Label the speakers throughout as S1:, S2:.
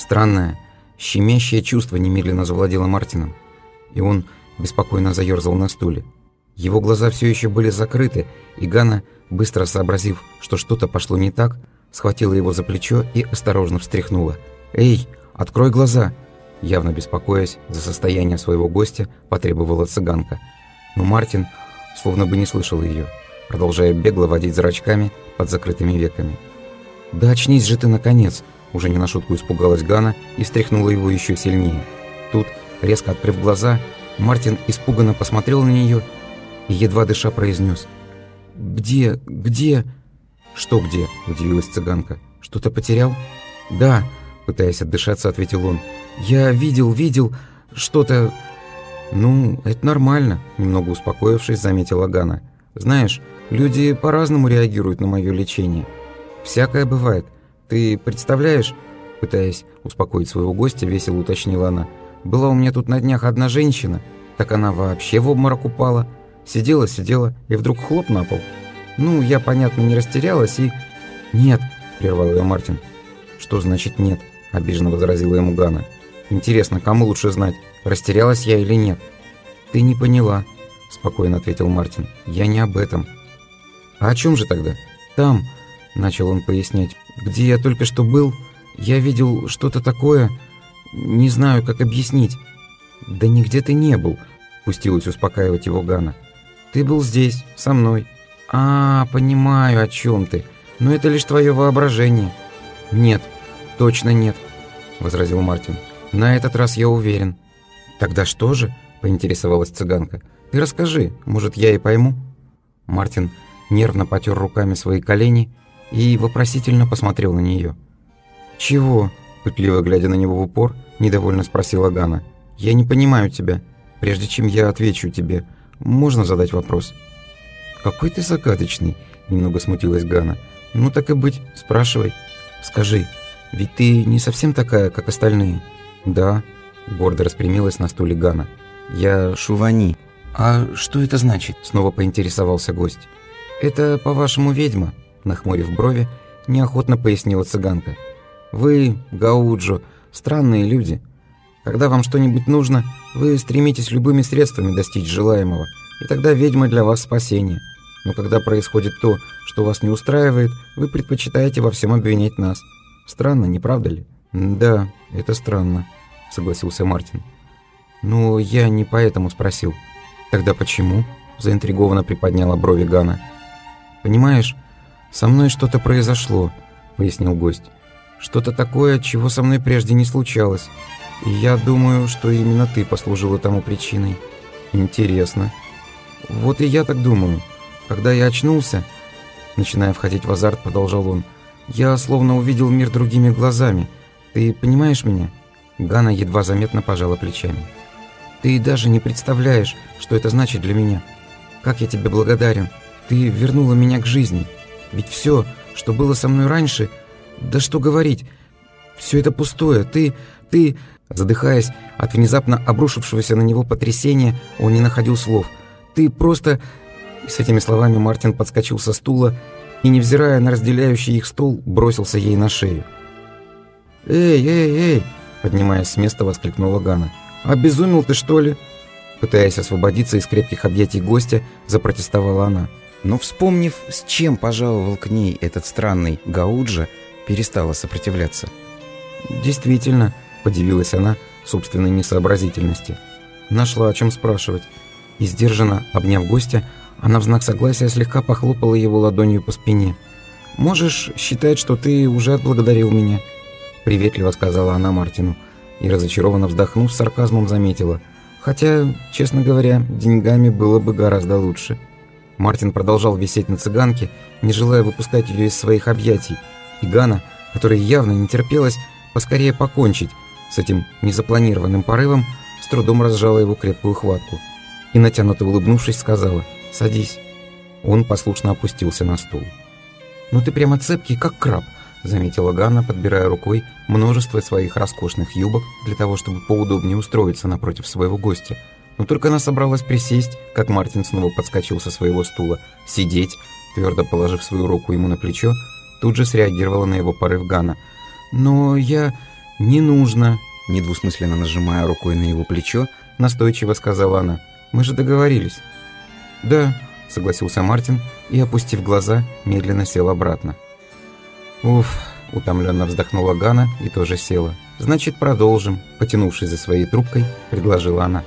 S1: Странное, щемящее чувство немедленно завладело Мартином, и он беспокойно заерзал на стуле. Его глаза все еще были закрыты, и Гана, быстро сообразив, что что-то пошло не так, схватила его за плечо и осторожно встряхнула. «Эй, открой глаза!» Явно беспокоясь за состояние своего гостя, потребовала цыганка. Но Мартин словно бы не слышал ее, продолжая бегло водить зрачками под закрытыми веками. «Да очнись же ты, наконец!» Уже не на шутку испугалась Гана и встряхнула его еще сильнее. Тут, резко открыв глаза, Мартин испуганно посмотрел на нее и, едва дыша, произнес. «Где? Где?» «Что где?» – удивилась цыганка. «Что-то потерял?» «Да», – пытаясь отдышаться, ответил он. «Я видел, видел что-то...» «Ну, это нормально», – немного успокоившись, заметила Гана. «Знаешь, люди по-разному реагируют на мое лечение. Всякое бывает. Ты представляешь...» Пытаясь успокоить своего гостя, весело уточнила она. «Была у меня тут на днях одна женщина, так она вообще в обморок упала. Сидела, сидела, и вдруг хлоп на пол. Ну, я, понятно, не растерялась и...» «Нет», — прервал ее Мартин. «Что значит нет?» — обиженно возразила ему Гана. «Интересно, кому лучше знать, растерялась я или нет?» «Ты не поняла», — спокойно ответил Мартин. «Я не об этом». «А о чем же тогда?» «Там», — начал он пояснять, — «где я только что был, я видел что-то такое, не знаю, как объяснить». «Да нигде ты не был», — пустилась успокаивать его Гана. «Ты был здесь, со мной». «А, понимаю, о чем ты. Но это лишь твое воображение». «Нет, точно нет», — возразил Мартин. «На этот раз я уверен». «Тогда что же?» — поинтересовалась цыганка. «Ты расскажи, может, я и пойму?» Мартин нервно потер руками свои колени и вопросительно посмотрел на нее. «Чего?» — пытливо глядя на него в упор, недовольно спросила Гана. «Я не понимаю тебя. Прежде чем я отвечу тебе, можно задать вопрос?» «Какой ты загадочный», — немного смутилась Гана. «Ну так и быть, спрашивай. Скажи, ведь ты не совсем такая, как остальные?» «Да», — гордо распрямилась на стуле Гана. «Я Шувани». «А что это значит?» — снова поинтересовался гость. «Это, по-вашему, ведьма?» — нахмурив брови, неохотно пояснила цыганка. «Вы, Гауджо, странные люди. Когда вам что-нибудь нужно, вы стремитесь любыми средствами достичь желаемого, и тогда ведьма для вас спасение. Но когда происходит то, что вас не устраивает, вы предпочитаете во всем обвинять нас. Странно, не правда ли? Да, это странно, согласился Мартин. Но я не поэтому спросил. Тогда почему? Заинтригованно приподняла брови Гана. Понимаешь, со мной что-то произошло, пояснил гость. Что-то такое, чего со мной прежде не случалось. И я думаю, что именно ты послужила тому причиной. Интересно. Вот и я так думаю. Когда я очнулся, начиная входить в азарт, продолжал он, я словно увидел мир другими глазами. Ты понимаешь меня? Гана едва заметно пожала плечами. Ты даже не представляешь, что это значит для меня. Как я тебе благодарен. Ты вернула меня к жизни. Ведь все, что было со мной раньше, да что говорить, все это пустое. Ты, ты... Задыхаясь от внезапно обрушившегося на него потрясения, он не находил слов. Ты просто с этими словами Мартин подскочил со стула и, невзирая на разделяющий их стол, бросился ей на шею. «Эй, эй, эй!» – поднимаясь с места, воскликнула Гана. «Обезумел ты, что ли?» Пытаясь освободиться из крепких объятий гостя, запротестовала она. Но, вспомнив, с чем пожаловал к ней этот странный Гауджа, перестала сопротивляться. «Действительно», – подивилась она собственной несообразительности. Нашла о чем спрашивать. И сдержанно, обняв гостя, она в знак согласия слегка похлопала его ладонью по спине. «Можешь считать, что ты уже отблагодарил меня», — приветливо сказала она Мартину. И разочарованно вздохнув, с сарказмом заметила. «Хотя, честно говоря, деньгами было бы гораздо лучше». Мартин продолжал висеть на цыганке, не желая выпускать ее из своих объятий. И Гана, которая явно не терпелась, поскорее покончить с этим незапланированным порывом, с трудом разжала его крепкую хватку. И, натянуто улыбнувшись, сказала — «Садись». Он послушно опустился на стул. «Ну ты прямо цепкий, как краб», — заметила Ганна, подбирая рукой множество своих роскошных юбок для того, чтобы поудобнее устроиться напротив своего гостя. Но только она собралась присесть, как Мартин снова подскочил со своего стула. Сидеть, твердо положив свою руку ему на плечо, тут же среагировала на его порыв Ганна. «Но я... «Не нужно», — недвусмысленно нажимая рукой на его плечо, настойчиво сказала она. «Мы же договорились». «Да», — согласился Мартин и, опустив глаза, медленно сел обратно. «Уф», — утомленно вздохнула Гана и тоже села. «Значит, продолжим», — потянувшись за своей трубкой, предложила она.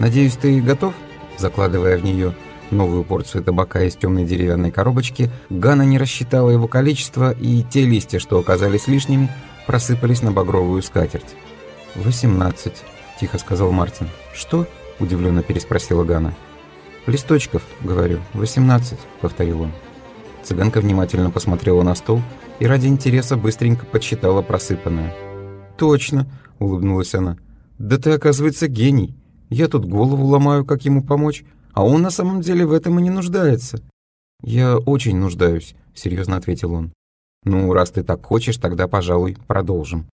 S1: «Надеюсь, ты готов?» Закладывая в нее новую порцию табака из темной деревянной коробочки, Гана не рассчитала его количество, и те листья, что оказались лишними, просыпались на багровую скатерть. «Восемнадцать», — тихо сказал Мартин. «Что?» — удивленно переспросила Гана. «Листочков, говорю, восемнадцать», — повторил он. Цыганка внимательно посмотрела на стол и ради интереса быстренько подсчитала просыпанное. «Точно», — улыбнулась она. «Да ты, оказывается, гений. Я тут голову ломаю, как ему помочь, а он на самом деле в этом и не нуждается». «Я очень нуждаюсь», — серьезно ответил он. «Ну, раз ты так хочешь, тогда, пожалуй, продолжим».